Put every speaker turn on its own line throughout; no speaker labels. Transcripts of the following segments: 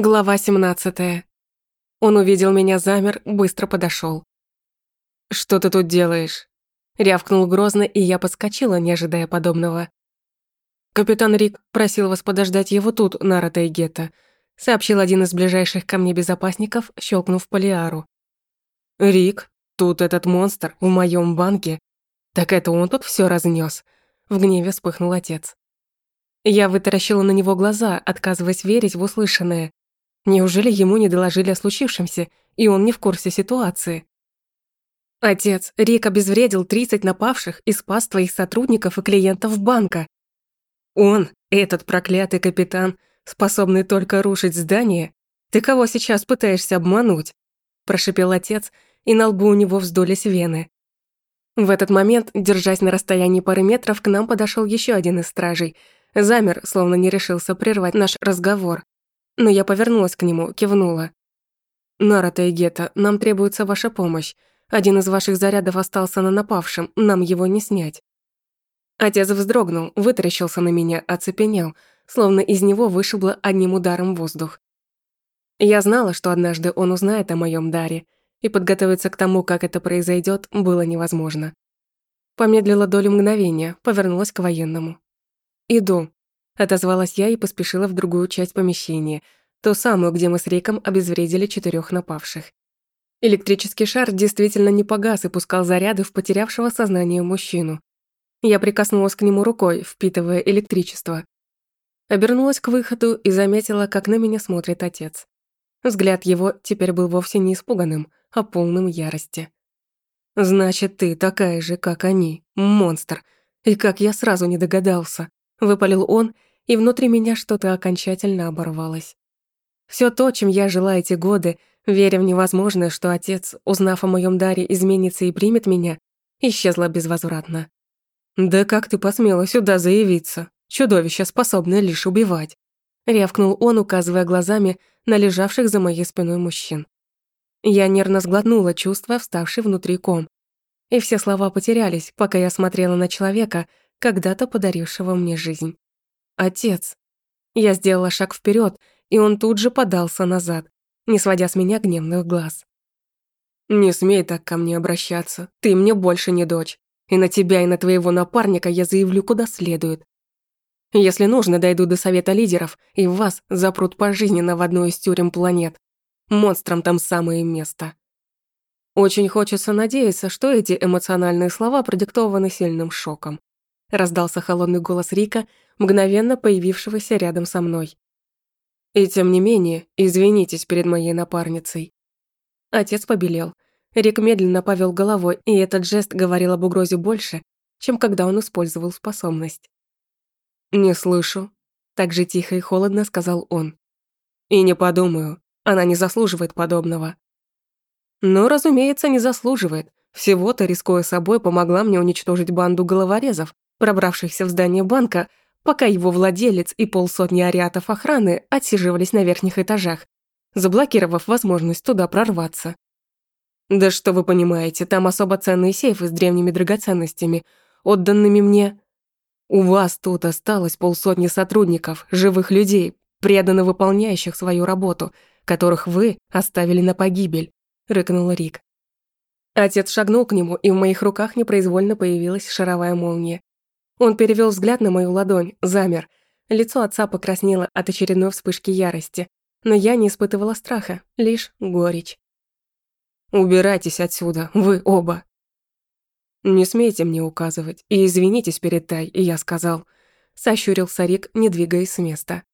Глава 17. Он увидел меня, замер, быстро подошел. «Что ты тут делаешь?» Рявкнул грозно, и я подскочила, не ожидая подобного. «Капитан Рик просил вас подождать его тут, на Ротейгетто», сообщил один из ближайших ко мне безопасников, щелкнув полиару. «Рик, тут этот монстр в моем банке. Так это он тут все разнес. В гневе вспыхнул отец. Я вытаращила на него глаза, отказываясь верить в услышанное. Неужели ему не доложили о случившемся, и он не в курсе ситуации? Отец, Рик обезвредил 30 напавших и спас твоих сотрудников и клиентов банка. Он, этот проклятый капитан, способный только рушить здание, ты кого сейчас пытаешься обмануть? Прошипел отец, и на лбу у него вздулись вены. В этот момент, держась на расстоянии пары метров, к нам подошел еще один из стражей. Замер, словно не решился прервать наш разговор но я повернулась к нему, кивнула. «Нарата и Гетта, нам требуется ваша помощь. Один из ваших зарядов остался на напавшем, нам его не снять». Отец вздрогнул, вытаращился на меня, оцепенел, словно из него вышибло одним ударом воздух. Я знала, что однажды он узнает о моем даре, и подготовиться к тому, как это произойдет, было невозможно. Помедлила долю мгновения, повернулась к военному. «Иду», Отозвалась я и поспешила в другую часть помещения, ту самую, где мы с Риком обезвредили четырех напавших. Электрический шар действительно не погас и пускал заряды в потерявшего сознание мужчину. Я прикоснулась к нему рукой, впитывая электричество. Обернулась к выходу и заметила, как на меня смотрит отец. Взгляд его теперь был вовсе не испуганным, а полным ярости. «Значит, ты такая же, как они, монстр. И как я сразу не догадался», — выпалил он и внутри меня что-то окончательно оборвалось. Все то, чем я жила эти годы, веря в невозможное, что отец, узнав о моем даре, изменится и примет меня, исчезло безвозвратно. «Да как ты посмела сюда заявиться? Чудовище, способное лишь убивать!» Рявкнул он, указывая глазами на лежавших за моей спиной мужчин. Я нервно сглотнула, чувство, вставший внутри ком. И все слова потерялись, пока я смотрела на человека, когда-то подарившего мне жизнь. «Отец». Я сделала шаг вперед, и он тут же подался назад, не сводя с меня гневных глаз. «Не смей так ко мне обращаться. Ты мне больше не дочь. И на тебя, и на твоего напарника я заявлю куда следует. Если нужно, дойду до совета лидеров, и вас запрут пожизненно в одну из тюрем планет. Монстрам там самое место». Очень хочется надеяться, что эти эмоциональные слова продиктованы сильным шоком. Раздался холодный голос Рика, мгновенно появившегося рядом со мной. И тем не менее, извинитесь перед моей напарницей. Отец побелел. Рик медленно повел головой, и этот жест говорил об угрозе больше, чем когда он использовал способность. «Не слышу», — так же тихо и холодно сказал он. «И не подумаю, она не заслуживает подобного». «Но, разумеется, не заслуживает. Всего-то, рискуя собой, помогла мне уничтожить банду головорезов, пробравшихся в здание банка, пока его владелец и полсотни ариатов охраны отсиживались на верхних этажах, заблокировав возможность туда прорваться. Да что вы понимаете, там особо ценные сейфы с древними драгоценностями, отданными мне. У вас тут осталось полсотни сотрудников, живых людей, преданно выполняющих свою работу, которых вы оставили на погибель», — рыкнул Рик. Отец шагнул к нему, и в моих руках непроизвольно появилась шаровая молния. Он перевел взгляд на мою ладонь, замер. Лицо отца покраснело от очередной вспышки ярости, но я не испытывала страха, лишь горечь. «Убирайтесь отсюда, вы оба!» «Не смейте мне указывать, и извинитесь перед Тай, я сказал», — сощурился Рик, не двигаясь с места.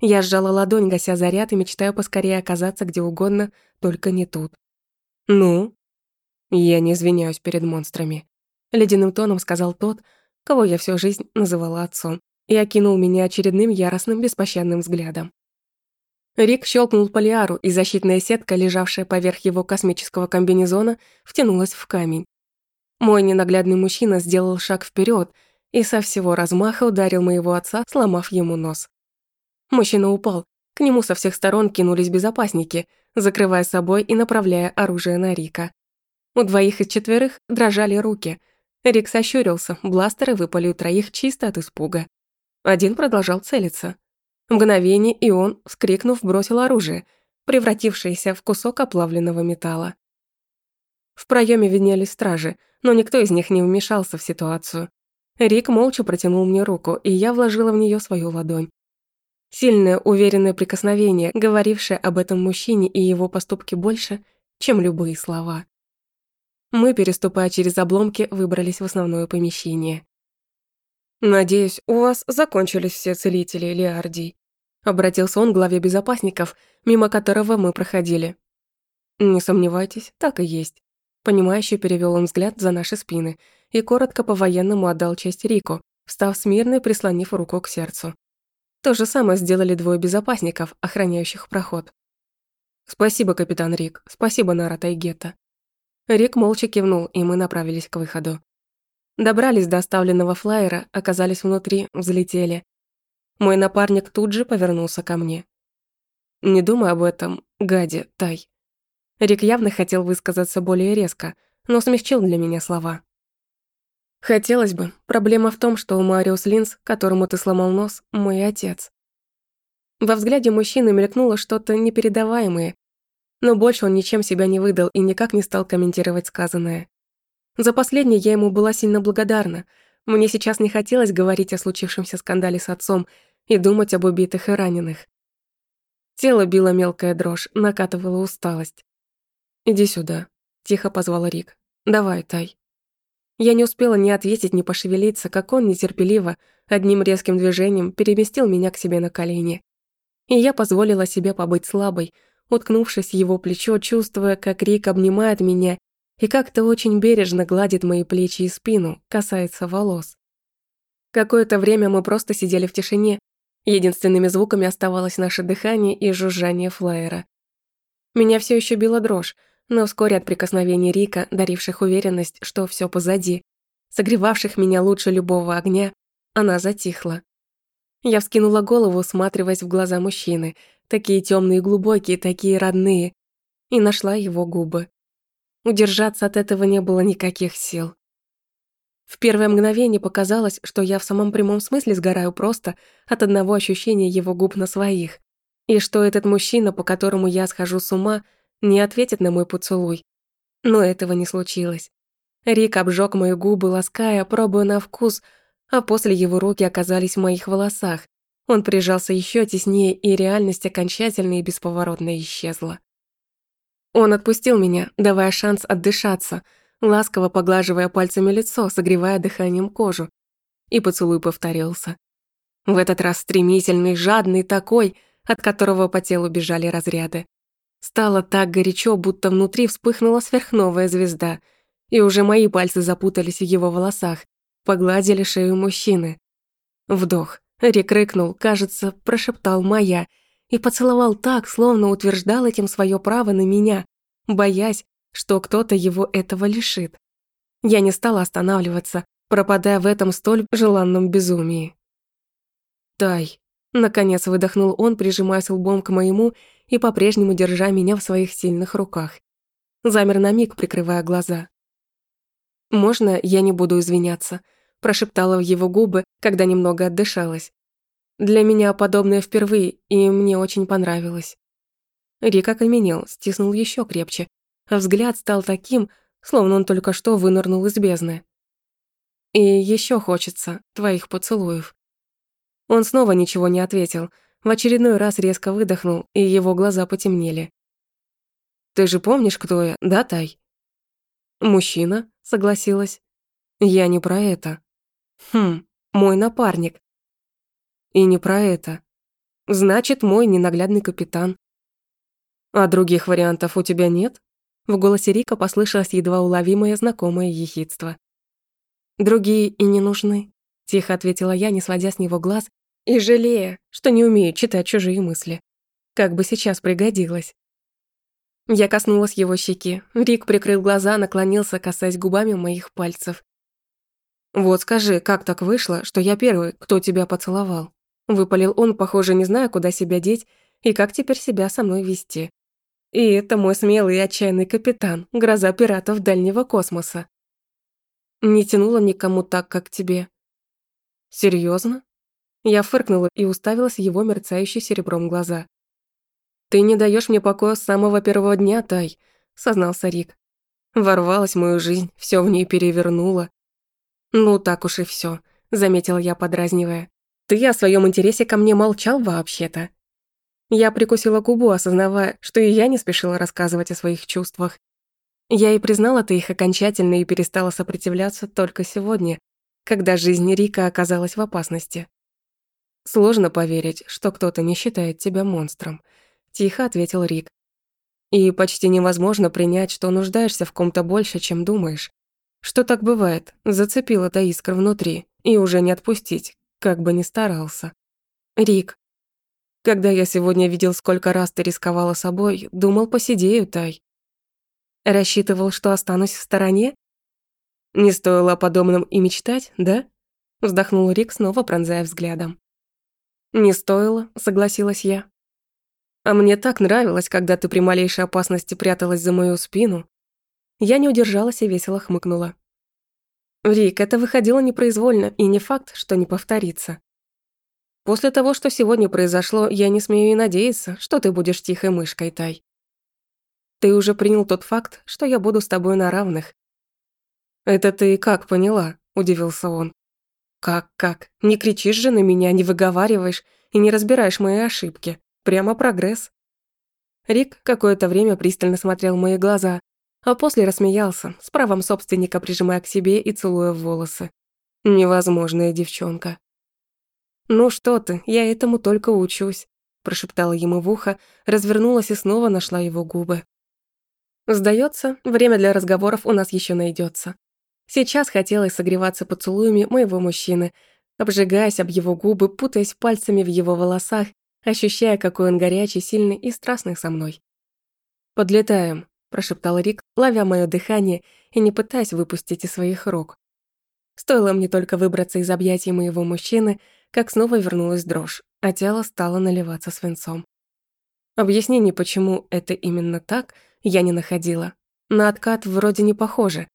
Я сжала ладонь, гася заряд и мечтаю поскорее оказаться где угодно, только не тут. «Ну?» «Я не извиняюсь перед монстрами», — ледяным тоном сказал тот, кого я всю жизнь называла отцом, и окинул меня очередным яростным беспощадным взглядом. Рик щелкнул полиару, и защитная сетка, лежавшая поверх его космического комбинезона, втянулась в камень. Мой ненаглядный мужчина сделал шаг вперед и со всего размаха ударил моего отца, сломав ему нос. Мужчина упал, к нему со всех сторон кинулись безопасники, закрывая собой и направляя оружие на Рика. У двоих из четверых дрожали руки – Рик сощурился, бластеры выпали у троих чисто от испуга. Один продолжал целиться. Мгновение, и он, вскрикнув, бросил оружие, превратившееся в кусок оплавленного металла. В проеме виднелись стражи, но никто из них не вмешался в ситуацию. Рик молча протянул мне руку, и я вложила в нее свою ладонь. Сильное, уверенное прикосновение, говорившее об этом мужчине и его поступке больше, чем любые слова. Мы, переступая через обломки, выбрались в основное помещение. «Надеюсь, у вас закончились все целители, Леардий», обратился он к главе безопасников, мимо которого мы проходили. «Не сомневайтесь, так и есть». Понимающе перевел он взгляд за наши спины и коротко по-военному отдал честь Рику, встав смирно и прислонив руку к сердцу. То же самое сделали двое безопасников, охраняющих проход. «Спасибо, капитан Рик. Спасибо, Нара Тайгета». Рик молча кивнул, и мы направились к выходу. Добрались до оставленного флайера, оказались внутри, взлетели. Мой напарник тут же повернулся ко мне. «Не думай об этом, гаде, Тай». Рик явно хотел высказаться более резко, но смягчил для меня слова. «Хотелось бы. Проблема в том, что у Мариус Линз, которому ты сломал нос, мой отец». Во взгляде мужчины мелькнуло что-то непередаваемое, но больше он ничем себя не выдал и никак не стал комментировать сказанное. За последнее я ему была сильно благодарна. Мне сейчас не хотелось говорить о случившемся скандале с отцом и думать об убитых и раненых. Тело било мелкая дрожь, накатывала усталость. «Иди сюда», — тихо позвал Рик. «Давай, Тай». Я не успела ни ответить, ни пошевелиться, как он нетерпеливо, одним резким движением переместил меня к себе на колени. И я позволила себе побыть слабой, уткнувшись в его плечо, чувствуя, как Рик обнимает меня и как-то очень бережно гладит мои плечи и спину, касается волос. Какое-то время мы просто сидели в тишине. Единственными звуками оставалось наше дыхание и жужжание флайера. Меня все еще била дрожь, но вскоре от прикосновений Рика, даривших уверенность, что все позади, согревавших меня лучше любого огня, она затихла. Я вскинула голову, усматриваясь в глаза мужчины, такие темные и глубокие, такие родные, и нашла его губы. Удержаться от этого не было никаких сил. В первое мгновение показалось, что я в самом прямом смысле сгораю просто от одного ощущения его губ на своих, и что этот мужчина, по которому я схожу с ума, не ответит на мой поцелуй. Но этого не случилось. Рик обжег мои губы, лаская, пробуя на вкус, а после его руки оказались в моих волосах. Он прижался еще теснее, и реальность окончательно и бесповоротно исчезла. Он отпустил меня, давая шанс отдышаться, ласково поглаживая пальцами лицо, согревая дыханием кожу. И поцелуй повторился. В этот раз стремительный, жадный такой, от которого по телу бежали разряды. Стало так горячо, будто внутри вспыхнула сверхновая звезда, и уже мои пальцы запутались в его волосах, погладили шею мужчины. Вдох. Рик рыкнул, кажется, прошептал «моя», и поцеловал так, словно утверждал этим свое право на меня, боясь, что кто-то его этого лишит. Я не стала останавливаться, пропадая в этом столь желанном безумии. «Тай», — наконец выдохнул он, прижимаясь лбом к моему и по-прежнему держа меня в своих сильных руках. Замер на миг, прикрывая глаза. «Можно я не буду извиняться?» Прошептала в его губы, когда немного отдышалась. Для меня подобное впервые, и мне очень понравилось. Рик окаменел, стиснул еще крепче, а взгляд стал таким, словно он только что вынырнул из бездны. И еще хочется твоих поцелуев. Он снова ничего не ответил, в очередной раз резко выдохнул, и его глаза потемнели. «Ты же помнишь, кто я, да, Тай?» «Мужчина», — согласилась. «Я не про это». «Хм, мой напарник, и не про это. Значит, мой ненаглядный капитан. А других вариантов у тебя нет? В голосе Рика послышалось едва уловимое знакомое ехидство. Другие и не нужны, тихо ответила я, не сводя с него глаз и жалея, что не умею читать чужие мысли. Как бы сейчас пригодилось. Я коснулась его щеки. Рик прикрыл глаза, наклонился, касаясь губами моих пальцев. «Вот скажи, как так вышло, что я первый, кто тебя поцеловал?» Выпалил он, похоже, не зная, куда себя деть и как теперь себя со мной вести. И это мой смелый и отчаянный капитан, гроза пиратов дальнего космоса. Не тянуло никому так, как тебе. Серьезно? Я фыркнула и уставилась в его мерцающие серебром глаза. «Ты не даешь мне покоя с самого первого дня, Тай», — сознался Рик. Ворвалась в мою жизнь, все в ней перевернула. «Ну, так уж и все, заметила я, подразнивая. «Ты о своем интересе ко мне молчал вообще-то». Я прикусила губу, осознавая, что и я не спешила рассказывать о своих чувствах. Я и признала ты их окончательно и перестала сопротивляться только сегодня, когда жизнь Рика оказалась в опасности. «Сложно поверить, что кто-то не считает тебя монстром», — тихо ответил Рик. «И почти невозможно принять, что нуждаешься в ком-то больше, чем думаешь. Что так бывает, зацепила та искра внутри, и уже не отпустить, как бы ни старался. Рик, когда я сегодня видел, сколько раз ты рисковала собой, думал, посидею, Тай. Рассчитывал, что останусь в стороне? Не стоило о подобном и мечтать, да? Вздохнул Рик, снова пронзая взглядом. «Не стоило», — согласилась я. «А мне так нравилось, когда ты при малейшей опасности пряталась за мою спину». Я не удержалась и весело хмыкнула. «Рик, это выходило непроизвольно, и не факт, что не повторится. После того, что сегодня произошло, я не смею и надеяться, что ты будешь тихой мышкой, Тай. Ты уже принял тот факт, что я буду с тобой на равных». «Это ты как поняла?» – удивился он. Как-как? Не кричишь же на меня, не выговариваешь и не разбираешь мои ошибки. Прямо прогресс. Рик какое-то время пристально смотрел в мои глаза, а после рассмеялся, с правом собственника прижимая к себе и целуя в волосы. Невозможная девчонка. «Ну что ты, я этому только учусь», – прошептала ему в ухо, развернулась и снова нашла его губы. «Сдается, время для разговоров у нас еще найдется. Сейчас хотелось согреваться поцелуями моего мужчины, обжигаясь об его губы, путаясь пальцами в его волосах, ощущая, какой он горячий, сильный и страстный со мной. «Подлетаем», – прошептал Рик, ловя мое дыхание и не пытаясь выпустить из своих рук. Стоило мне только выбраться из объятий моего мужчины, как снова вернулась дрожь, а тело стало наливаться свинцом. Объяснений, почему это именно так, я не находила. На откат вроде не похоже,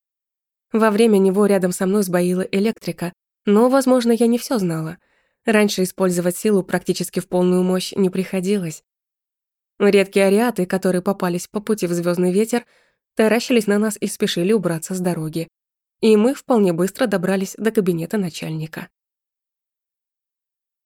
во время него рядом со мной сбоила электрика, но, возможно, я не все знала. Раньше использовать силу практически в полную мощь не приходилось. Редкие ариаты, которые попались по пути в звездный ветер, таращились на нас и спешили убраться с дороги. И мы вполне быстро добрались до кабинета начальника.